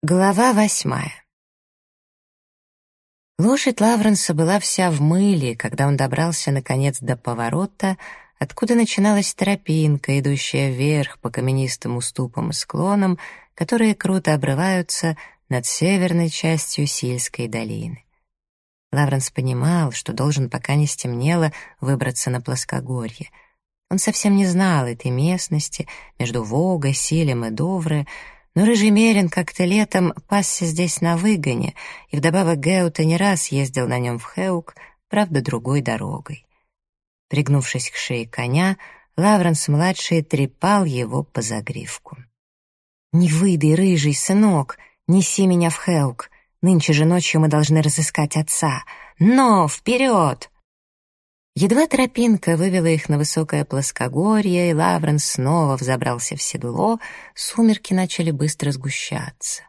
Глава восьмая. Лошадь Лавренса была вся в мыле, когда он добрался, наконец, до поворота, откуда начиналась тропинка, идущая вверх по каменистым уступам и склонам, которые круто обрываются над северной частью Сильской долины. Лавренс понимал, что должен, пока не стемнело, выбраться на плоскогорье. Он совсем не знал этой местности между Вогой, Силем и Довре, но рыжий мерин как-то летом пасся здесь на выгоне, и вдобавок Геута не раз ездил на нем в Хеук, правда, другой дорогой. Пригнувшись к шее коня, Лавренс-младший трепал его по загривку. «Не выдай, рыжий, сынок, неси меня в Хеук. Нынче же ночью мы должны разыскать отца. Но, вперед!» Едва тропинка вывела их на высокое плоскогорье, и Лавренс снова взобрался в седло, сумерки начали быстро сгущаться.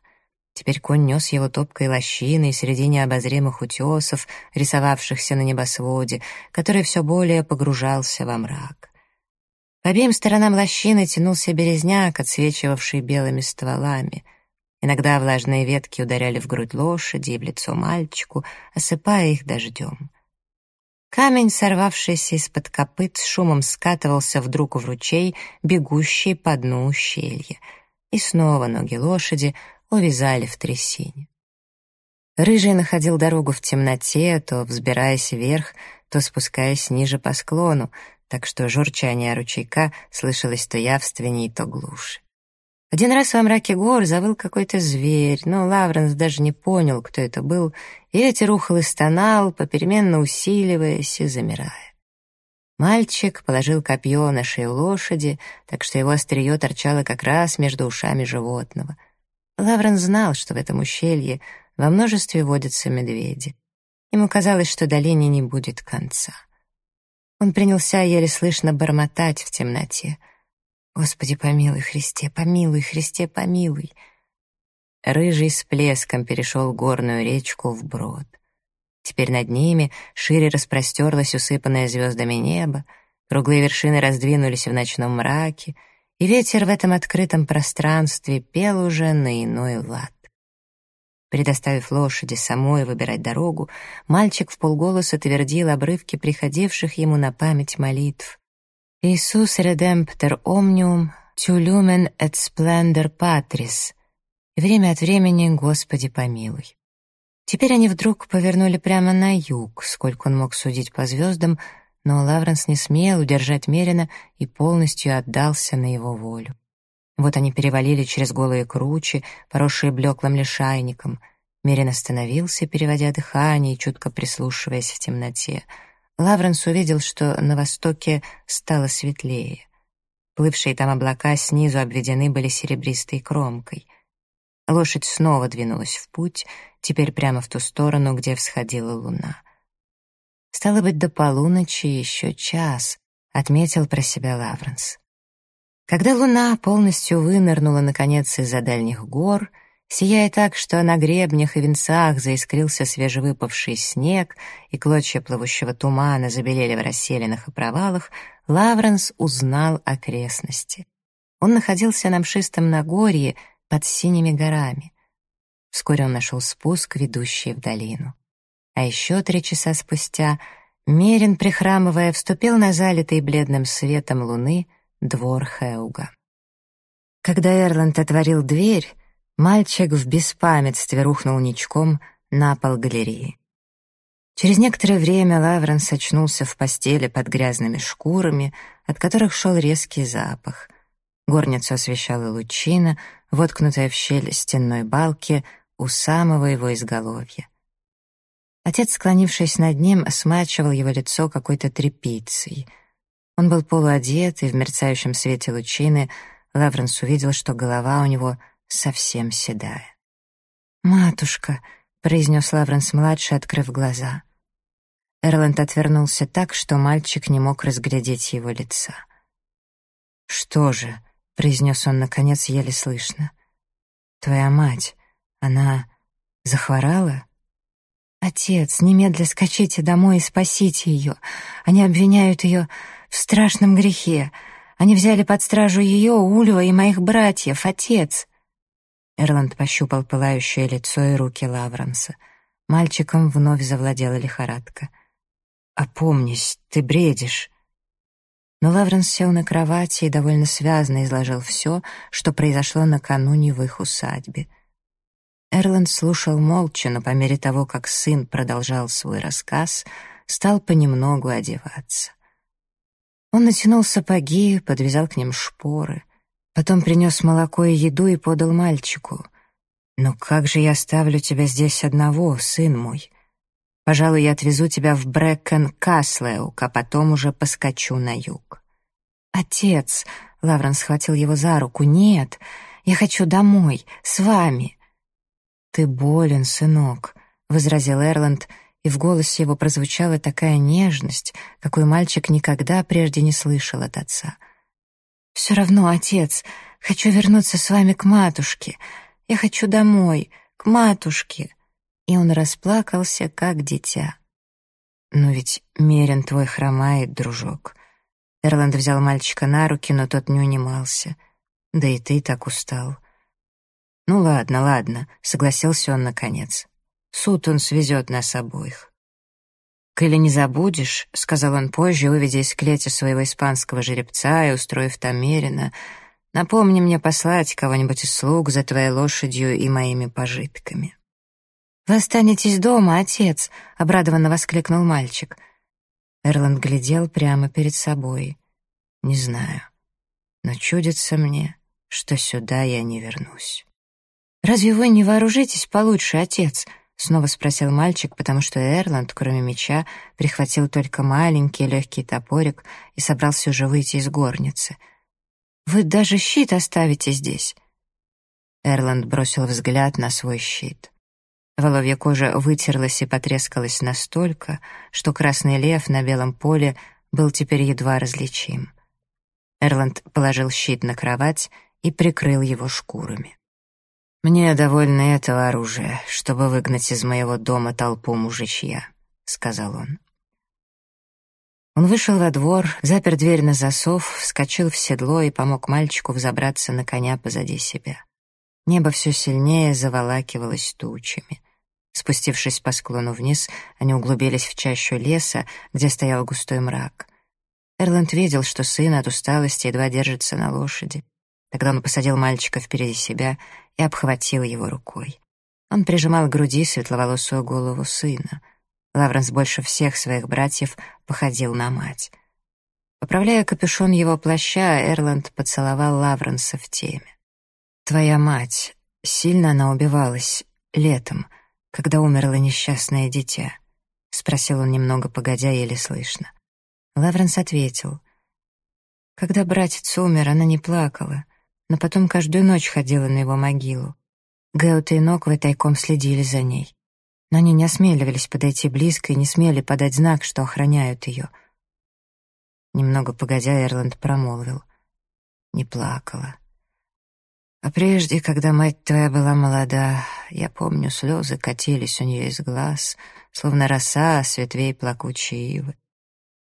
Теперь конь нес его топкой лощиной среди необозримых утесов, рисовавшихся на небосводе, который все более погружался во мрак. По обеим сторонам лощины тянулся березняк, отсвечивавший белыми стволами. Иногда влажные ветки ударяли в грудь лошади и в лицо мальчику, осыпая их дождем. Камень, сорвавшийся из-под копыт, с шумом скатывался вдруг в ручей, бегущий по дну ущелья. И снова ноги лошади увязали в трясине. Рыжий находил дорогу в темноте, то взбираясь вверх, то спускаясь ниже по склону, так что журчание ручейка слышалось то явственней, то глуше. Один раз во мраке гор завыл какой-то зверь, но Лавренс даже не понял, кто это был, ветер ухал и стонал, попеременно усиливаясь и замирая. Мальчик положил копье на шею лошади, так что его острие торчало как раз между ушами животного. Лавренс знал, что в этом ущелье во множестве водятся медведи. Ему казалось, что долине не будет конца. Он принялся еле слышно бормотать в темноте — Господи, помилуй, Христе, помилуй, Христе, помилуй. Рыжий с плеском перешел горную речку вброд. Теперь над ними шире распростерлось усыпанное звездами небо, круглые вершины раздвинулись в ночном мраке, и ветер в этом открытом пространстве пел уже на иной лад. Предоставив лошади самой выбирать дорогу, мальчик в полголоса твердил обрывки приходивших ему на память молитв. Иисус редемптер омниум, тюлюмен эт сплендер патрис. Время от времени, Господи, помилуй. Теперь они вдруг повернули прямо на юг, сколько он мог судить по звездам, но Лавренс не смел удержать Мерина и полностью отдался на его волю. Вот они перевалили через голые кручи, поросшие блеклым лишайником. Мерин остановился, переводя дыхание и чутко прислушиваясь в темноте — Лавренс увидел, что на востоке стало светлее. Плывшие там облака снизу обведены были серебристой кромкой. Лошадь снова двинулась в путь, теперь прямо в ту сторону, где всходила луна. «Стало быть, до полуночи еще час», — отметил про себя Лавренс. Когда луна полностью вынырнула, наконец, из-за дальних гор — Сияя так, что на гребнях и венцах заискрился свежевыпавший снег, и клочья плывущего тумана забелели в расселенных и провалах, Лавренс узнал окрестности. Он находился на мшистом Нагорье под синими горами. Вскоре он нашел спуск, ведущий в долину. А еще три часа спустя Мерин, прихрамывая, вступил на залитый бледным светом луны двор Хеуга. Когда Эрланд отворил дверь, Мальчик в беспамятстве рухнул ничком на пол галереи. Через некоторое время Лавренс очнулся в постели под грязными шкурами, от которых шел резкий запах. Горницу освещала лучина, воткнутая в щель стенной балки у самого его изголовья. Отец, склонившись над ним, смачивал его лицо какой-то тряпицей. Он был полуодет, и в мерцающем свете лучины Лавренс увидел, что голова у него — совсем седая. «Матушка», — произнес Лавренс-младший, открыв глаза. Эрланд отвернулся так, что мальчик не мог разглядеть его лица. «Что же?» — произнес он, наконец, еле слышно. «Твоя мать, она захворала?» «Отец, немедля скачите домой и спасите ее. Они обвиняют ее в страшном грехе. Они взяли под стражу ее, Ульва и моих братьев, отец!» Эрланд пощупал пылающее лицо и руки Лавранса. Мальчиком вновь завладела лихорадка. «Опомнись, ты бредишь!» Но Лавренс сел на кровати и довольно связно изложил все, что произошло накануне в их усадьбе. Эрланд слушал молча, но по мере того, как сын продолжал свой рассказ, стал понемногу одеваться. Он натянул сапоги, подвязал к ним шпоры, потом принес молоко и еду и подал мальчику. «Ну как же я оставлю тебя здесь одного, сын мой? Пожалуй, я отвезу тебя в Брэккен-Каслеук, а потом уже поскочу на юг». «Отец!» — Лаврен схватил его за руку. «Нет, я хочу домой, с вами». «Ты болен, сынок», — возразил Эрланд, и в голосе его прозвучала такая нежность, какой мальчик никогда прежде не слышал от отца. «Все равно, отец, хочу вернуться с вами к матушке. Я хочу домой, к матушке». И он расплакался, как дитя. «Но ведь Мерин твой хромает, дружок». Эрланд взял мальчика на руки, но тот не унимался. «Да и ты так устал». «Ну ладно, ладно», — согласился он наконец. «Суд он свезет нас обоих». «Коли не забудешь», — сказал он позже, выведя из клетя своего испанского жеребца и устроив там Мерина, «напомни мне послать кого-нибудь из слуг за твоей лошадью и моими пожитками». «Вы останетесь дома, отец», — обрадованно воскликнул мальчик. Эрланд глядел прямо перед собой. «Не знаю, но чудится мне, что сюда я не вернусь». «Разве вы не вооружитесь получше, отец?» — снова спросил мальчик, потому что Эрланд, кроме меча, прихватил только маленький легкий топорик и собрался уже выйти из горницы. «Вы даже щит оставите здесь!» Эрланд бросил взгляд на свой щит. Воловья кожа вытерлась и потрескалась настолько, что красный лев на белом поле был теперь едва различим. Эрланд положил щит на кровать и прикрыл его шкурами. «Мне довольно этого оружия, чтобы выгнать из моего дома толпу мужичья», — сказал он. Он вышел во двор, запер дверь на засов, вскочил в седло и помог мальчику взобраться на коня позади себя. Небо все сильнее заволакивалось тучами. Спустившись по склону вниз, они углубились в чащу леса, где стоял густой мрак. Эрланд видел, что сын от усталости едва держится на лошади. Тогда он посадил мальчика впереди себя и обхватил его рукой. Он прижимал к груди светловолосую голову сына. Лавренс больше всех своих братьев походил на мать. Поправляя капюшон его плаща, Эрланд поцеловал Лавренса в теме. «Твоя мать, сильно она убивалась летом, когда умерло несчастное дитя?» — спросил он немного погодя, еле слышно. Лавренс ответил. «Когда братец умер, она не плакала но потом каждую ночь ходила на его могилу. Гэут и Ноквы тайком следили за ней. Но они не осмеливались подойти близко и не смели подать знак, что охраняют ее. Немного погодя, Эрланд промолвил. Не плакала. А прежде, когда мать твоя была молода, я помню, слезы катились у нее из глаз, словно роса с ветвей плакучей ивы.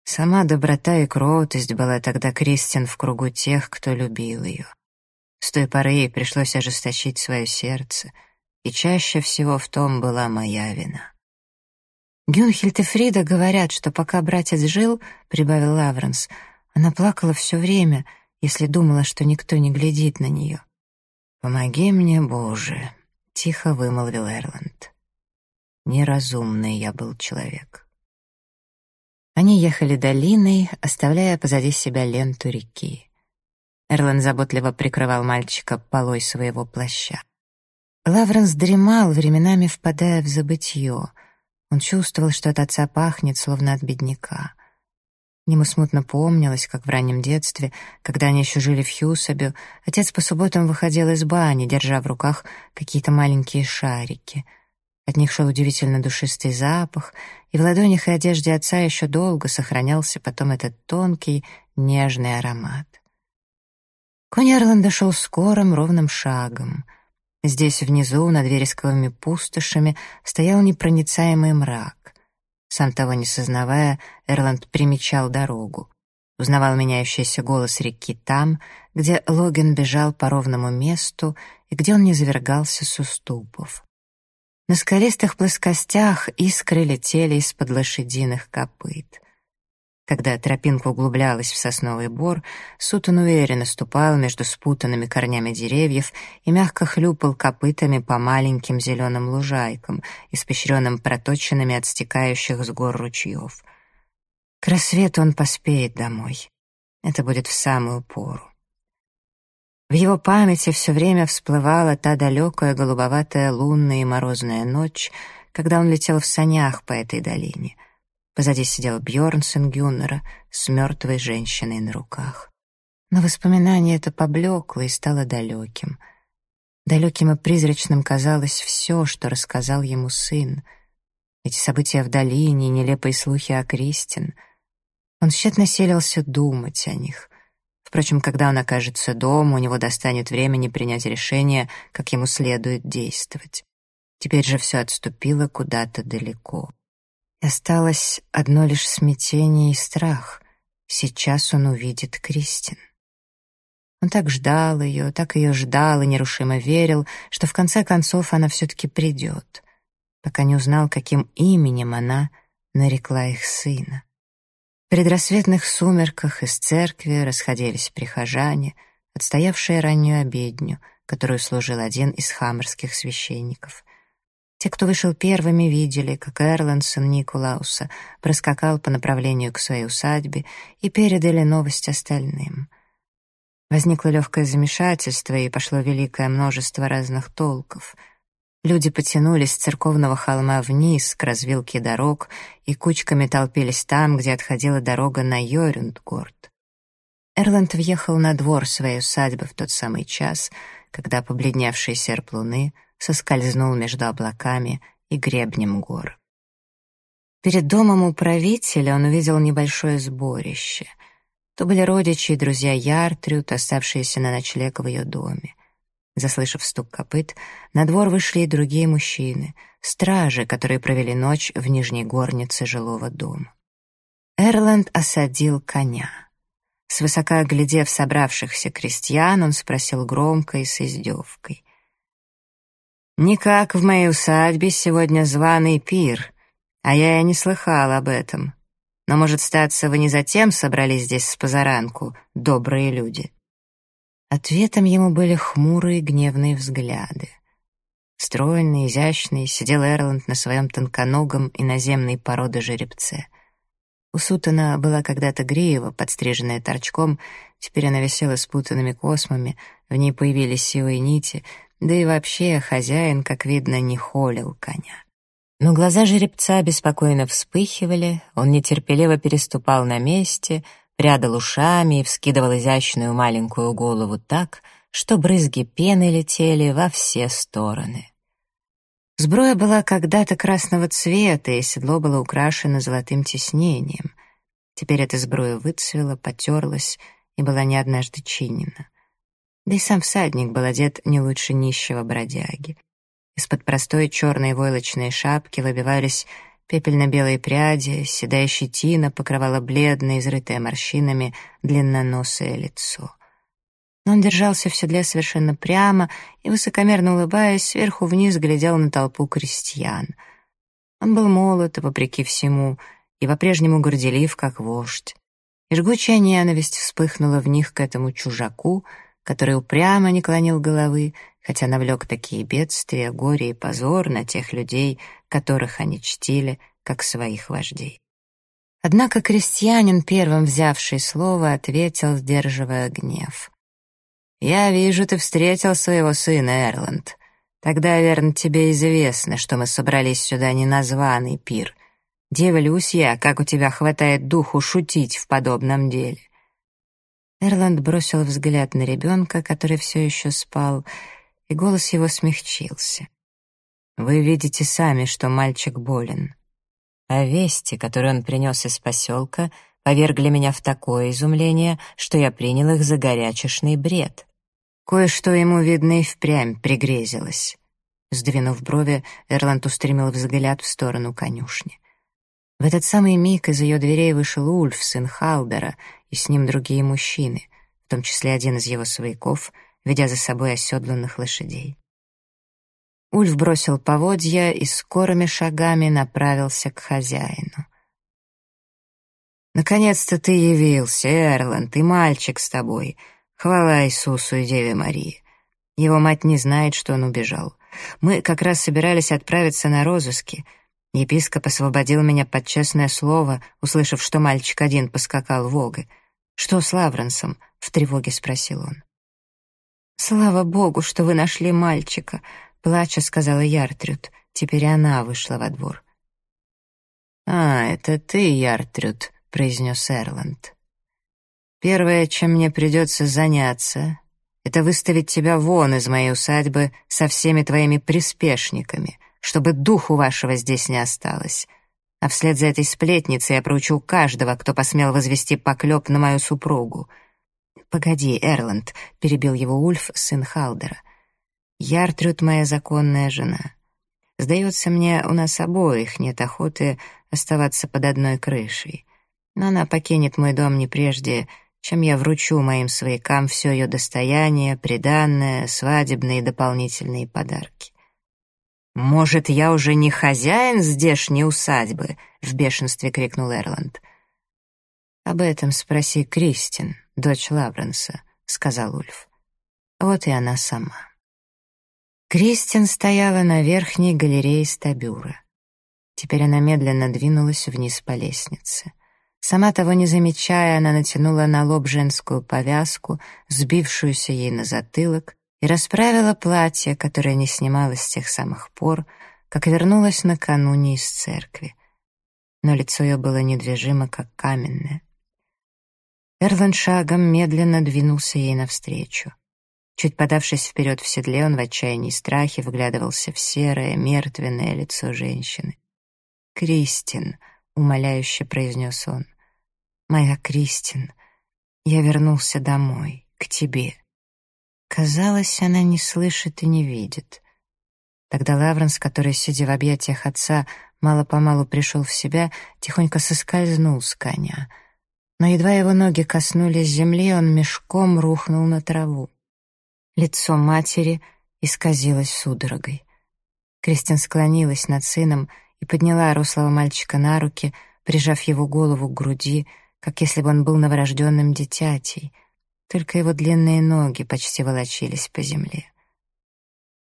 Сама доброта и кротость была тогда Кристин в кругу тех, кто любил ее. С той поры ей пришлось ожесточить свое сердце, и чаще всего в том была моя вина. Гюнхельд и Фрида говорят, что пока братец жил, — прибавил Лавренс, — она плакала все время, если думала, что никто не глядит на нее. «Помоги мне, Боже!» — тихо вымолвил Эрланд. Неразумный я был человек. Они ехали долиной, оставляя позади себя ленту реки. Эрлан заботливо прикрывал мальчика полой своего плаща. Лавренс дремал, временами впадая в забытье. Он чувствовал, что от отца пахнет, словно от бедняка. Ему смутно помнилось, как в раннем детстве, когда они еще жили в Хьюсабе, отец по субботам выходил из бани, держа в руках какие-то маленькие шарики. От них шел удивительно душистый запах, и в ладонях и одежде отца еще долго сохранялся потом этот тонкий, нежный аромат. Конь Эрланда шел скорым, ровным шагом. Здесь внизу, над вересковыми пустошами, стоял непроницаемый мрак. Сам того не сознавая, Эрланд примечал дорогу. узнавал меняющийся голос реки там, где Логин бежал по ровному месту и где он не завергался с уступов. На скалистых плоскостях искры летели из-под лошадиных копыт. Когда тропинка углублялась в сосновый бор, Сутон уверенно ступал между спутанными корнями деревьев и мягко хлюпал копытами по маленьким зеленым лужайкам, испещренным проточенными от стекающих с гор ручьев. К рассвету он поспеет домой. Это будет в самую пору. В его памяти все время всплывала та далекая голубоватая лунная и морозная ночь, когда он летел в санях по этой долине. Позади сидел Бьорнсен Гюннера с мертвой женщиной на руках. Но воспоминание это поблекло и стало далеким. Далеким и призрачным казалось все, что рассказал ему сын. Эти события в долине, нелепые слухи о Кристин. Он тщетно селился думать о них. Впрочем, когда он окажется дома, у него достанет времени принять решение, как ему следует действовать. Теперь же все отступило куда-то далеко. Осталось одно лишь смятение и страх. Сейчас он увидит Кристин. Он так ждал ее, так ее ждал и нерушимо верил, что в конце концов она все-таки придет, пока не узнал, каким именем она нарекла их сына предрассветных сумерках из церкви расходились прихожане, отстоявшие раннюю обедню, которую служил один из хаммерских священников. Те, кто вышел первыми, видели, как Эрландсон Николауса проскакал по направлению к своей усадьбе и передали новость остальным. Возникло легкое замешательство, и пошло великое множество разных толков — Люди потянулись с церковного холма вниз, к развилке дорог, и кучками толпились там, где отходила дорога на Йорюндгорд. Эрланд въехал на двор своей усадьбы в тот самый час, когда побледневший серп луны соскользнул между облаками и гребнем гор. Перед домом управителя он увидел небольшое сборище. То были родичи и друзья Яртрют, оставшиеся на ночлег в ее доме. Заслышав стук копыт, на двор вышли и другие мужчины, стражи, которые провели ночь в нижней горнице жилого дома. Эрланд осадил коня. Свысока оглядев собравшихся крестьян, он спросил громко и с издевкой. «Никак в моей усадьбе сегодня званый пир, а я и не слыхал об этом. Но, может, статься, вы не затем собрались здесь с позаранку, добрые люди?» Ответом ему были хмурые гневные взгляды. Стройный, изящный, сидел Эрланд на своем тонконогом иноземной породы жеребце. У Сутана была когда-то грива, подстриженная торчком, теперь она висела спутанными космами, в ней появились сивые нити, да и вообще хозяин, как видно, не холил коня. Но глаза жеребца беспокойно вспыхивали, он нетерпеливо переступал на месте — прядал ушами и вскидывал изящную маленькую голову так, что брызги пены летели во все стороны. Сброя была когда-то красного цвета, и седло было украшено золотым тиснением. Теперь эта сброя выцвела, потерлась и была не однажды чинена. Да и сам всадник был одет не лучше нищего бродяги. Из-под простой черной войлочной шапки выбивались Пепельно-белые пряди, седая щетина покрывала бледное, изрытое морщинами, длинноносое лицо. Но он держался в седле совершенно прямо и, высокомерно улыбаясь, сверху вниз глядел на толпу крестьян. Он был молод, вопреки всему, и по-прежнему горделив, как вождь. И жгучая ненависть вспыхнула в них к этому чужаку, который упрямо не клонил головы, хотя навлек такие бедствия, горе и позор на тех людей, которых они чтили как своих вождей. Однако крестьянин, первым взявший слово, ответил, сдерживая гнев. «Я вижу, ты встретил своего сына, Эрланд. Тогда, верно, тебе известно, что мы собрались сюда не на пир. Дивлюсь я, как у тебя хватает духу шутить в подобном деле». Эрланд бросил взгляд на ребенка, который все еще спал, и голос его смягчился. Вы видите сами, что мальчик болен. А вести, которые он принес из поселка, повергли меня в такое изумление, что я принял их за горячешный бред. Кое-что ему, видно, и впрямь пригрезилось. Сдвинув брови, Эрланд устремил взгляд в сторону конюшни. В этот самый миг из ее дверей вышел Ульф, сын Халдера, и с ним другие мужчины, в том числе один из его свояков, ведя за собой оседланных лошадей. Ульф бросил поводья и скорыми шагами направился к хозяину. «Наконец-то ты явился, Эрланд, и мальчик с тобой. Хвала Иисусу и Деве Марии. Его мать не знает, что он убежал. Мы как раз собирались отправиться на розыски. Епископ освободил меня под честное слово, услышав, что мальчик один поскакал в Огы. «Что с Лавренсом?» — в тревоге спросил он. «Слава Богу, что вы нашли мальчика», — плача сказала Яртрюд. Теперь она вышла во двор. «А, это ты, Яртрюд», — произнес Эрланд. «Первое, чем мне придется заняться, это выставить тебя вон из моей усадьбы со всеми твоими приспешниками, чтобы духу вашего здесь не осталось. А вслед за этой сплетницей я проучу каждого, кто посмел возвести поклеп на мою супругу. «Погоди, Эрланд», — перебил его Ульф, сын Халдера. «Яртрюд — моя законная жена. Сдается мне, у нас обоих нет охоты оставаться под одной крышей. Но она покинет мой дом не прежде, чем я вручу моим своякам все ее достояние, приданное, свадебные и дополнительные подарки. «Может, я уже не хозяин здешней усадьбы?» — в бешенстве крикнул Эрланд. «Об этом спроси Кристин, дочь Лавренса», — сказал Ульф. Вот и она сама. Кристин стояла на верхней галерее стабюра. Теперь она медленно двинулась вниз по лестнице. Сама того не замечая, она натянула на лоб женскую повязку, сбившуюся ей на затылок, и расправила платье, которое не снимала с тех самых пор, как вернулась накануне из церкви. Но лицо ее было недвижимо, как каменное. Эрланд шагом медленно двинулся ей навстречу. Чуть подавшись вперед в седле, он в отчаянии и страхе вглядывался в серое, мертвенное лицо женщины. «Кристин», — умоляюще произнес он, Моя Кристин, я вернулся домой, к тебе. Казалось, она не слышит и не видит. Тогда Лавренс, который, сидя в объятиях отца, мало-помалу пришел в себя, тихонько соскользнул с коня. Но едва его ноги коснулись земли, он мешком рухнул на траву. Лицо матери исказилось судорогой. Кристин склонилась над сыном и подняла рослого мальчика на руки, прижав его голову к груди, как если бы он был новорожденным дитятей, только его длинные ноги почти волочились по земле.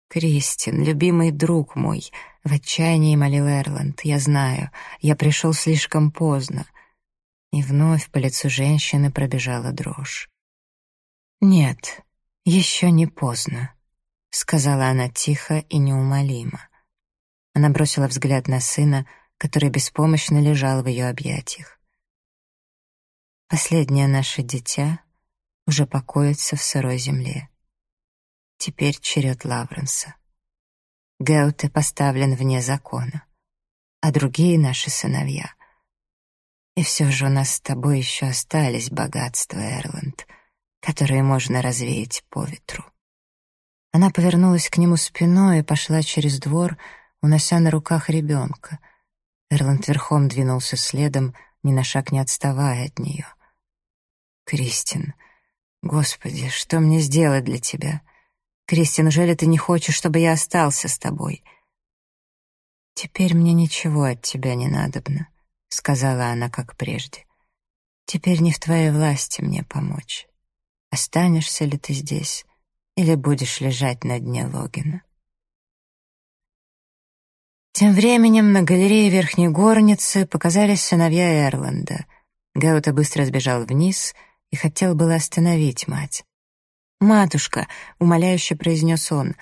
«Кристин, любимый друг мой!» — в отчаянии молил Эрланд. «Я знаю, я пришел слишком поздно». И вновь по лицу женщины пробежала дрожь. «Нет, еще не поздно», — сказала она тихо и неумолимо. Она бросила взгляд на сына, который беспомощно лежал в ее объятиях. Последнее наше дитя уже покоится в сырой земле. Теперь черед Лавренса. Геуте поставлен вне закона, а другие наши сыновья. И все же у нас с тобой еще остались богатства, Эрланд, которые можно развеять по ветру. Она повернулась к нему спиной и пошла через двор, унося на руках ребенка. Эрланд верхом двинулся следом, ни на шаг не отставая от нее. «Кристин, Господи, что мне сделать для тебя? Кристин, неужели ты не хочешь, чтобы я остался с тобой?» «Теперь мне ничего от тебя не надобно», — сказала она, как прежде. «Теперь не в твоей власти мне помочь. Останешься ли ты здесь или будешь лежать на дне Логина?» Тем временем на галерее верхней горницы показались сыновья Эрланда. Гаута быстро сбежал вниз и хотел было остановить мать. «Матушка!» — умоляюще произнес он,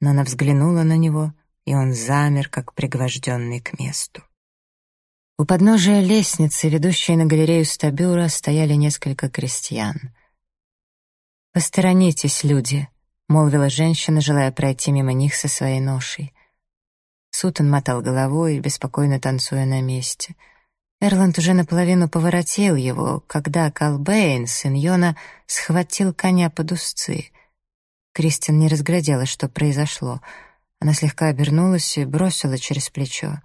но она взглянула на него, и он замер, как пригвожденный к месту. У подножия лестницы, ведущей на галерею Стабюра, стояли несколько крестьян. «Посторонитесь, люди!» — молвила женщина, желая пройти мимо них со своей ношей. Сутан мотал головой, беспокойно танцуя на месте. Эрланд уже наполовину поворотил его, когда Калбейн, сын Йона, схватил коня под узцы. Кристин не разглядела, что произошло. Она слегка обернулась и бросила через плечо.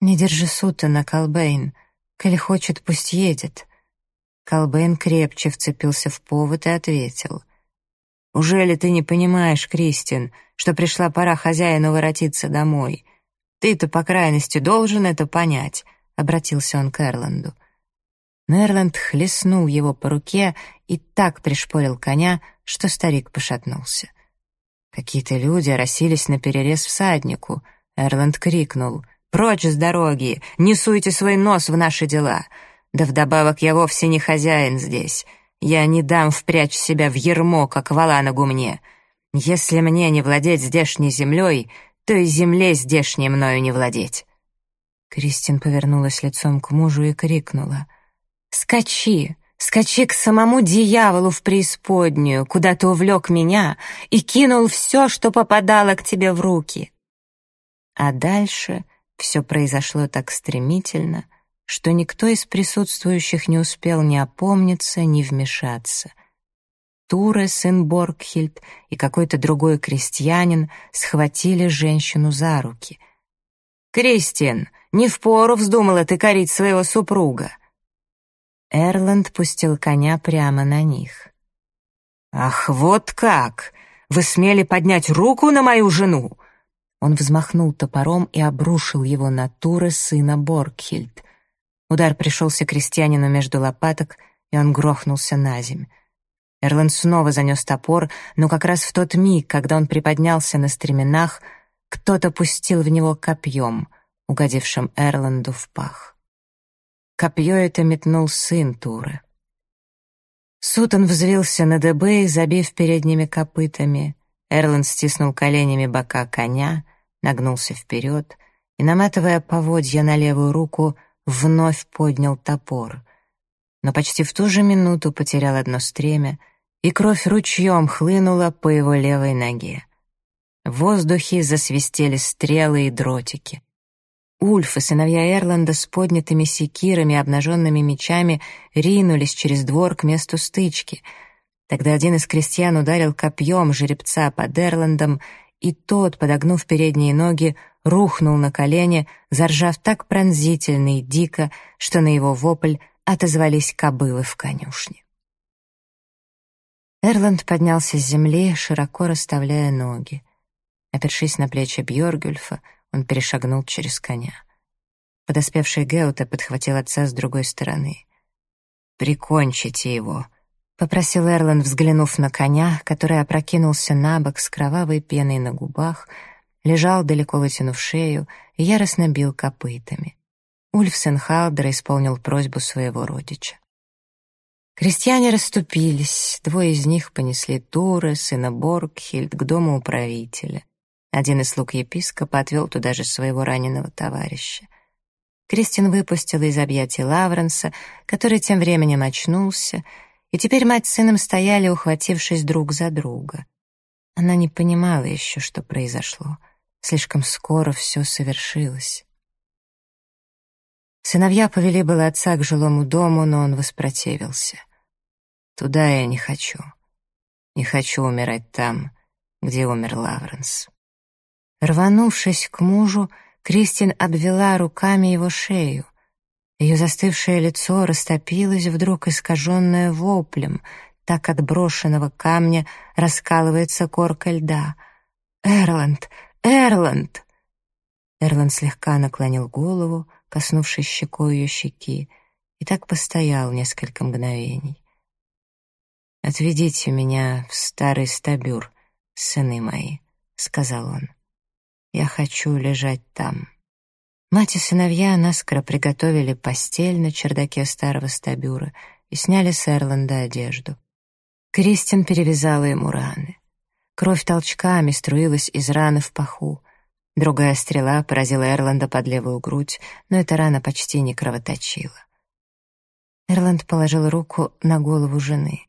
«Не держи Сутана, Калбейн. Коли хочет, пусть едет». Колбейн крепче вцепился в повод и ответил. «Ужели ты не понимаешь, Кристин, что пришла пора хозяину воротиться домой? Ты-то, по крайности, должен это понять», — обратился он к Эрланду. Но Эрланд хлестнул его по руке и так пришпорил коня, что старик пошатнулся. Какие-то люди оросились на перерез всаднику. Эрланд крикнул «Прочь с дороги! Не суйте свой нос в наши дела! Да вдобавок я вовсе не хозяин здесь. Я не дам впрячь себя в ермо, как вала на гумне. Если мне не владеть здешней землей, то и земле здешней мною не владеть». Кристин повернулась лицом к мужу и крикнула «Скачи! Скачи к самому дьяволу в преисподнюю, куда ты увлек меня и кинул все, что попадало к тебе в руки». А дальше все произошло так стремительно, что никто из присутствующих не успел ни опомниться, ни вмешаться. Туре, сын Боргхильд, и какой-то другой крестьянин схватили женщину за руки. «Кристин, не впору вздумала ты корить своего супруга!» Эрланд пустил коня прямо на них. «Ах, вот как! Вы смели поднять руку на мою жену!» Он взмахнул топором и обрушил его на Туре, сына Боргхильд. Удар пришелся крестьянину между лопаток, и он грохнулся на земь. Эрланд снова занес топор, но как раз в тот миг, когда он приподнялся на стременах, кто-то пустил в него копьем, угодившим Эрланду в пах. Копье это метнул сын Туры. Сутан взвился на дыбы, забив передними копытами. Эрланд стиснул коленями бока коня, нагнулся вперед и, наматывая поводья на левую руку, вновь поднял топор. Но почти в ту же минуту потерял одно стремя, и кровь ручьем хлынула по его левой ноге. В воздухе засвистели стрелы и дротики. Ульф и сыновья Эрланда с поднятыми секирами и обнаженными мечами ринулись через двор к месту стычки. Тогда один из крестьян ударил копьем жеребца под Эрландом, и тот, подогнув передние ноги, рухнул на колени, заржав так пронзительно и дико, что на его вопль отозвались кобылы в конюшне. Эрланд поднялся с земли, широко расставляя ноги. Опершись на плечи Бьоргюльфа, он перешагнул через коня. Подоспевший Геута подхватил отца с другой стороны. «Прикончите его», — попросил Эрланд, взглянув на коня, который опрокинулся на бок с кровавой пеной на губах — лежал, далеко вытянув шею, и яростно бил копытами. Ульф Сенхалдер исполнил просьбу своего родича. Крестьяне расступились, двое из них понесли Тура, сына Боргхильд, к дому управителя. Один из слуг епископа отвел туда же своего раненого товарища. Кристин выпустила из объятий Лавренса, который тем временем очнулся, и теперь мать с сыном стояли, ухватившись друг за друга. Она не понимала еще, что произошло — Слишком скоро все совершилось. Сыновья повели было отца к жилому дому, но он воспротивился. «Туда я не хочу. Не хочу умирать там, где умер Лавренс». Рванувшись к мужу, Кристин обвела руками его шею. Ее застывшее лицо растопилось, вдруг искаженное воплем, так от брошенного камня раскалывается корка льда. «Эрланд! Эрланд!» Эрланд слегка наклонил голову, коснувшись щекой ее щеки, и так постоял несколько мгновений. «Отведите меня в старый стабюр, сыны мои», — сказал он. «Я хочу лежать там». Мать и сыновья наскоро приготовили постель на чердаке старого стабюра и сняли с Эрланда одежду. Кристин перевязала ему раны. Кровь толчками струилась из раны в паху. Другая стрела поразила Эрланда под левую грудь, но эта рана почти не кровоточила. Эрланд положил руку на голову жены.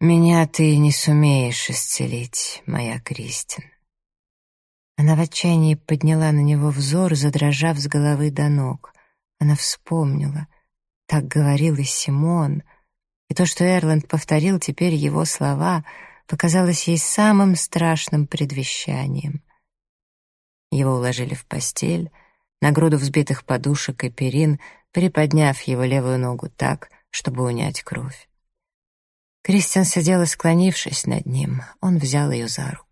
«Меня ты не сумеешь исцелить, моя Кристин». Она в отчаянии подняла на него взор, задрожав с головы до ног. Она вспомнила. Так говорил и Симон. И то, что Эрланд повторил теперь его слова — показалось ей самым страшным предвещанием. Его уложили в постель, на груду взбитых подушек и перин, приподняв его левую ногу так, чтобы унять кровь. Кристиан сидела, склонившись над ним. Он взял ее за руку.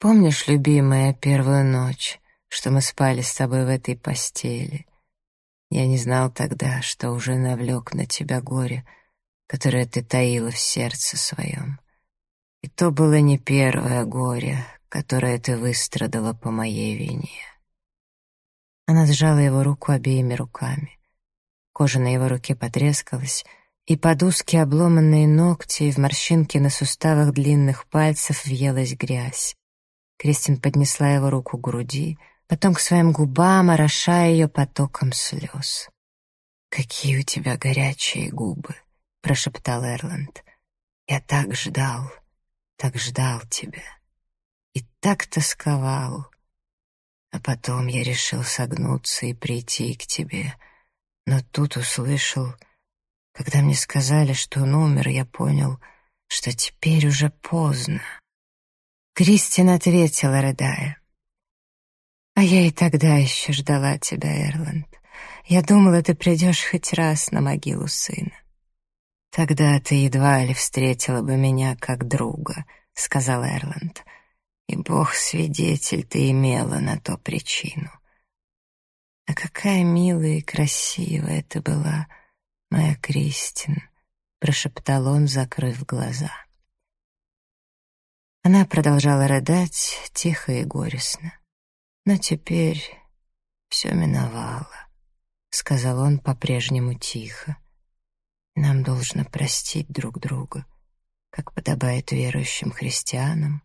«Помнишь, любимая, первую ночь, что мы спали с тобой в этой постели? Я не знал тогда, что уже навлек на тебя горе, которое ты таила в сердце своем. И то было не первое горе, которое ты выстрадала по моей вине». Она сжала его руку обеими руками. Кожа на его руке потрескалась, и под узкие обломанные ногти и в морщинки на суставах длинных пальцев въелась грязь. Кристин поднесла его руку к груди, потом к своим губам, орошая ее потоком слез. «Какие у тебя горячие губы!» — прошептал Эрланд. «Я так ждал, так ждал тебя и так тосковал. А потом я решил согнуться и прийти к тебе, но тут услышал, когда мне сказали, что он умер, я понял, что теперь уже поздно». Кристин ответила, рыдая. «А я и тогда еще ждала тебя, Эрланд. Я думала, ты придешь хоть раз на могилу сына». «Тогда ты едва ли встретила бы меня как друга», — сказал Эрланд. «И Бог свидетель, ты имела на то причину». «А какая милая и красивая ты была, моя Кристин», — прошептал он, закрыв глаза. Она продолжала рыдать, тихо и горестно. «Но теперь все миновало», — сказал он по-прежнему тихо. «Нам должно простить друг друга, как подобает верующим христианам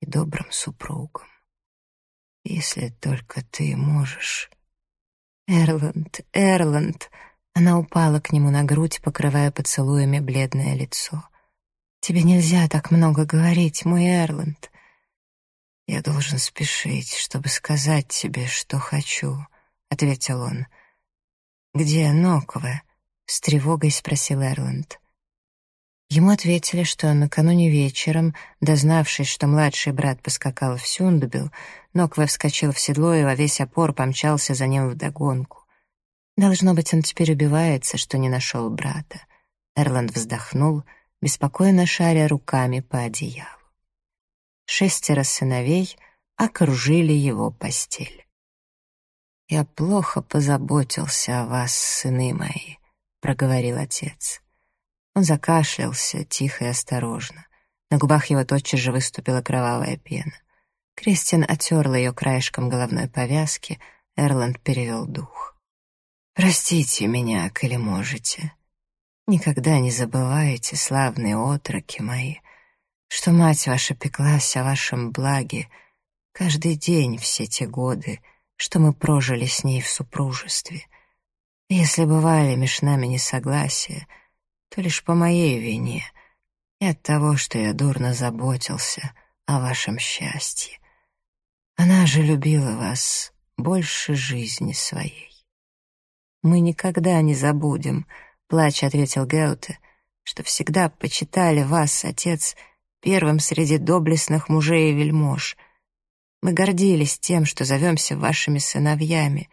и добрым супругам. Если только ты можешь...» «Эрланд, Эрланд!» Она упала к нему на грудь, покрывая поцелуями бледное лицо. Тебе нельзя так много говорить, мой Эрланд. Я должен спешить, чтобы сказать тебе, что хочу, ответил он. Где Нокве? с тревогой спросил Эрланд. Ему ответили, что накануне вечером, дознавшись, что младший брат поскакал в Сюндубил, Нокве вскочил в седло и во весь опор помчался за ним вдогонку. Должно быть, он теперь убивается, что не нашел брата. Эрланд вздохнул — беспокойно шаря руками по одеялу. Шестеро сыновей окружили его постель. «Я плохо позаботился о вас, сыны мои», — проговорил отец. Он закашлялся тихо и осторожно. На губах его тотчас же выступила кровавая пена. Кристин отерла ее краешком головной повязки, Эрланд перевел дух. «Простите меня, коли можете. Никогда не забывайте, славные отроки мои, что мать ваша пеклась о вашем благе каждый день все те годы, что мы прожили с ней в супружестве. если бывали меж нами несогласия, то лишь по моей вине и от того, что я дурно заботился о вашем счастье. Она же любила вас больше жизни своей. Мы никогда не забудем — плача ответил Геуте, что всегда почитали вас, отец, первым среди доблестных мужей и вельмож. Мы гордились тем, что зовемся вашими сыновьями,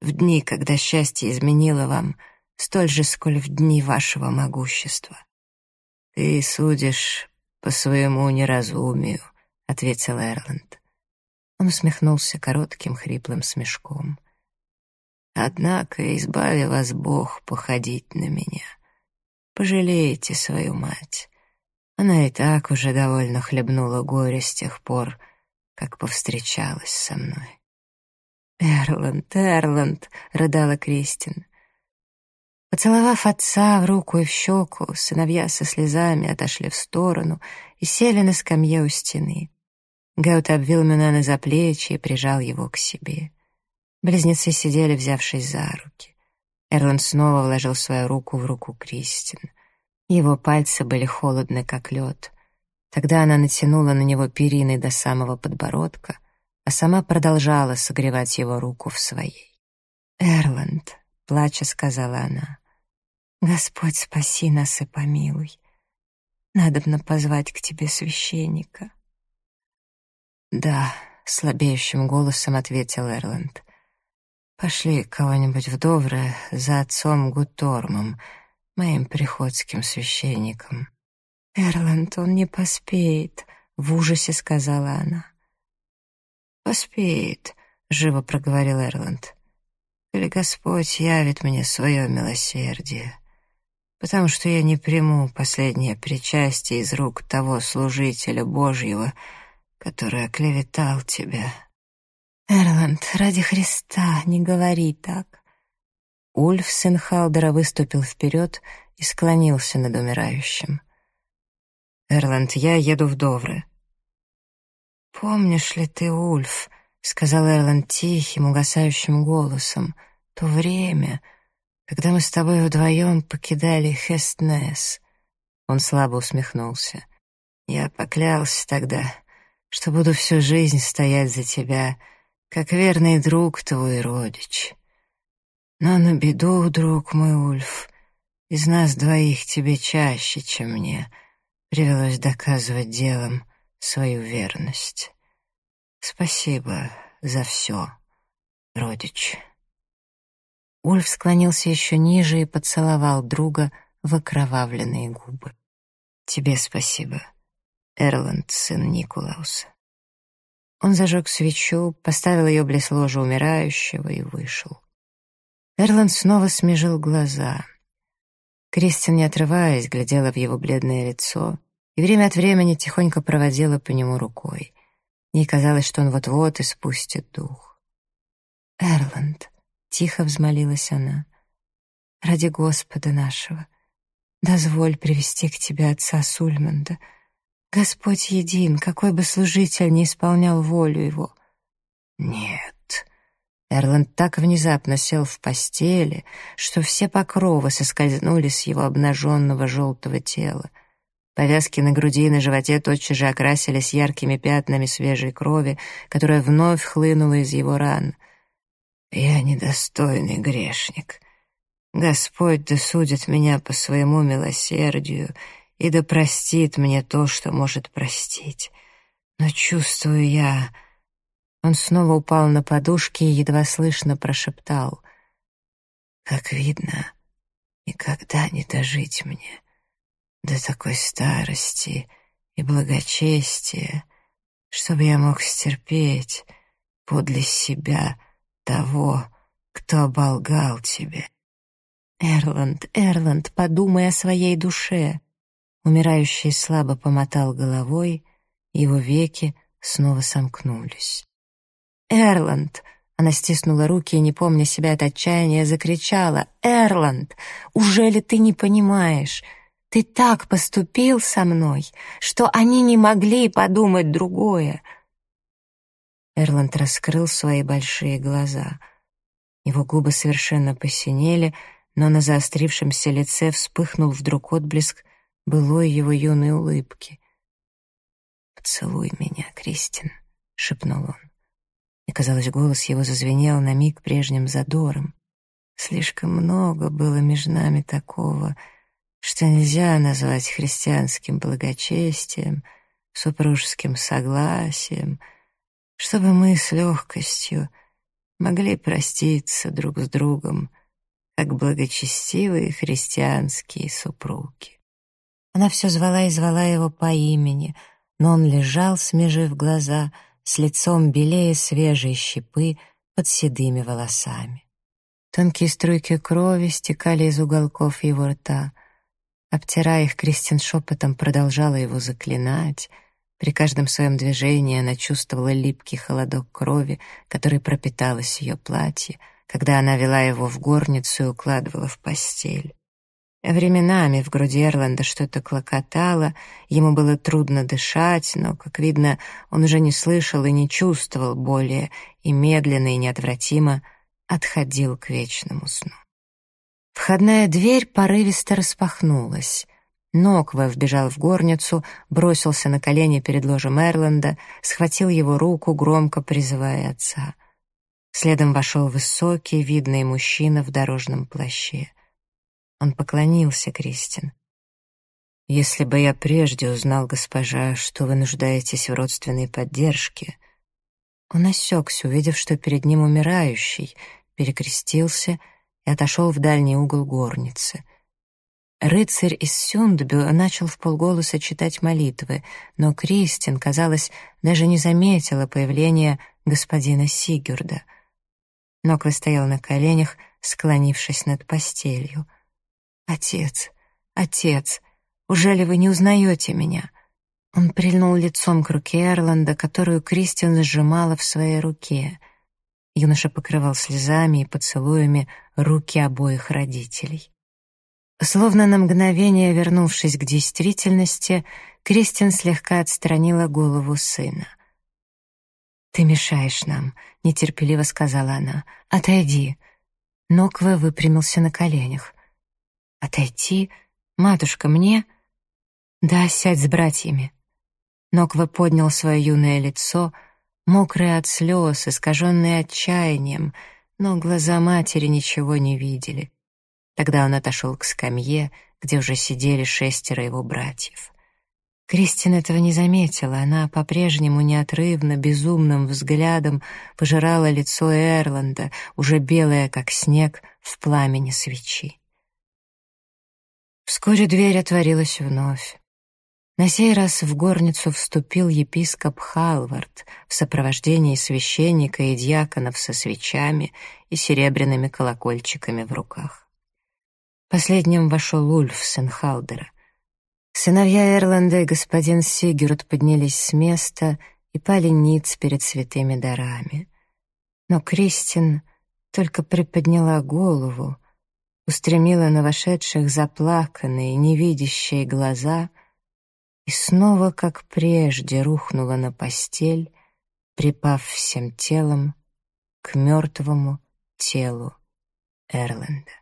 в дни, когда счастье изменило вам, столь же, сколь в дни вашего могущества. «Ты судишь по своему неразумию», — ответил Эрланд. Он усмехнулся коротким хриплым смешком. Однако, избави вас Бог походить на меня. Пожалейте свою мать. Она и так уже довольно хлебнула горе с тех пор, как повстречалась со мной. «Эрланд, Эрланд!» — рыдала Кристин. Поцеловав отца в руку и в щеку, сыновья со слезами отошли в сторону и сели на скамье у стены. Гаут обвил Мюнана за плечи и прижал его к себе. Близнецы сидели, взявшись за руки. Эрланд снова вложил свою руку в руку Кристин. Его пальцы были холодны, как лед. Тогда она натянула на него перины до самого подбородка, а сама продолжала согревать его руку в своей. «Эрланд», — плача сказала она, — «Господь, спаси нас и помилуй. Надобно позвать к тебе священника». «Да», — слабеющим голосом ответил Эрланд, — Пошли кого-нибудь в Довре за отцом Гутормом, моим приходским священником». «Эрланд, он не поспеет», — в ужасе сказала она. «Поспеет», — живо проговорил Эрланд. «Или Господь явит мне свое милосердие, потому что я не приму последнее причастие из рук того служителя Божьего, который оклеветал тебя». «Эрланд, ради Христа, не говори так». Ульф, сын Халдера, выступил вперед и склонился над умирающим. «Эрланд, я еду в Довры». «Помнишь ли ты, Ульф?» — сказал Эрланд тихим, угасающим голосом. «То время, когда мы с тобой вдвоем покидали Хестнес». Он слабо усмехнулся. «Я поклялся тогда, что буду всю жизнь стоять за тебя, как верный друг твой родич. Но на беду, друг мой Ульф, из нас двоих тебе чаще, чем мне» привелось доказывать делом свою верность. Спасибо за все, родич. Ульф склонился еще ниже и поцеловал друга в окровавленные губы. «Тебе спасибо, Эрланд, сын Никулауса». Он зажег свечу, поставил ее близ ложа умирающего и вышел. Эрланд снова смежил глаза. Кристин, не отрываясь, глядела в его бледное лицо и время от времени тихонько проводила по нему рукой. Ей казалось, что он вот-вот испустит дух. «Эрланд», — тихо взмолилась она, — «ради Господа нашего, дозволь привести к тебе отца Сульманда. Господь един, какой бы служитель не исполнял волю его». «Нет», Эрланд так внезапно сел в постели, что все покровы соскользнули с его обнаженного желтого тела. Повязки на груди и на животе тотчас же окрасились яркими пятнами свежей крови, которая вновь хлынула из его ран. «Я недостойный грешник. Господь да судит меня по своему милосердию и да простит мне то, что может простить. Но чувствую я, он снова упал на подушки и едва слышно прошептал. «Как видно, никогда не дожить мне до такой старости и благочестия, чтобы я мог стерпеть подле себя того, кто оболгал тебя». «Эрланд, Эрланд, подумай о своей душе!» Умирающий слабо помотал головой, его веки снова сомкнулись. «Эрланд!» Она стиснула руки и, не помня себя от отчаяния, закричала. «Эрланд! Уже ли ты не понимаешь? Ты так поступил со мной, что они не могли подумать другое!» Эрланд раскрыл свои большие глаза. Его губы совершенно посинели, но на заострившемся лице вспыхнул вдруг отблеск былой его юной улыбки. «Поцелуй меня, Кристин», — шепнул он и, казалось, голос его зазвенел на миг прежним задором. Слишком много было между нами такого, что нельзя назвать христианским благочестием, супружеским согласием, чтобы мы с легкостью могли проститься друг с другом, как благочестивые христианские супруги. Она все звала и звала его по имени, но он лежал, смежив глаза — с лицом белее свежей щепы под седыми волосами. Тонкие струйки крови стекали из уголков его рта. Обтирая их, Кристин шепотом продолжала его заклинать. При каждом своем движении она чувствовала липкий холодок крови, который пропиталась ее платье, когда она вела его в горницу и укладывала в постель. Временами в груди Эрланда что-то клокотало, ему было трудно дышать, но, как видно, он уже не слышал и не чувствовал более, и медленно и неотвратимо отходил к вечному сну. Входная дверь порывисто распахнулась. Ноква вбежал в горницу, бросился на колени перед ложем Эрланда, схватил его руку, громко призывая отца. Следом вошел высокий, видный мужчина в дорожном плаще — он поклонился Кристин. «Если бы я прежде узнал, госпожа, что вы нуждаетесь в родственной поддержке...» Он осекся, увидев, что перед ним умирающий, перекрестился и отошел в дальний угол горницы. Рыцарь из Сюндбю начал в полголоса читать молитвы, но Кристин, казалось, даже не заметила появления господина Сигюрда. Ноква стоял на коленях, склонившись над постелью. «Отец, отец, уже ли вы не узнаете меня?» Он прильнул лицом к руке Эрланда, которую Кристин сжимала в своей руке. Юноша покрывал слезами и поцелуями руки обоих родителей. Словно на мгновение вернувшись к действительности, Кристин слегка отстранила голову сына. «Ты мешаешь нам», — нетерпеливо сказала она. «Отойди». Ноква выпрямился на коленях. «Отойти? Матушка, мне?» «Да, сядь с братьями». Ноква поднял свое юное лицо, мокрое от слез, искаженное отчаянием, но глаза матери ничего не видели. Тогда он отошел к скамье, где уже сидели шестеро его братьев. Кристин этого не заметила, она по-прежнему неотрывно, безумным взглядом пожирала лицо Эрланда, уже белое, как снег, в пламени свечи. Вскоре дверь отворилась вновь. На сей раз в горницу вступил епископ Халвард в сопровождении священника и дьяконов со свечами и серебряными колокольчиками в руках. Последним вошел Ульф Сенхалдера. Сыновья Эрланда и господин Сигюрд поднялись с места и пали ниц перед святыми дарами. Но Кристин только приподняла голову, устремила на вошедших заплаканные, невидящие глаза и снова, как прежде, рухнула на постель, припав всем телом к мертвому телу Эрленда.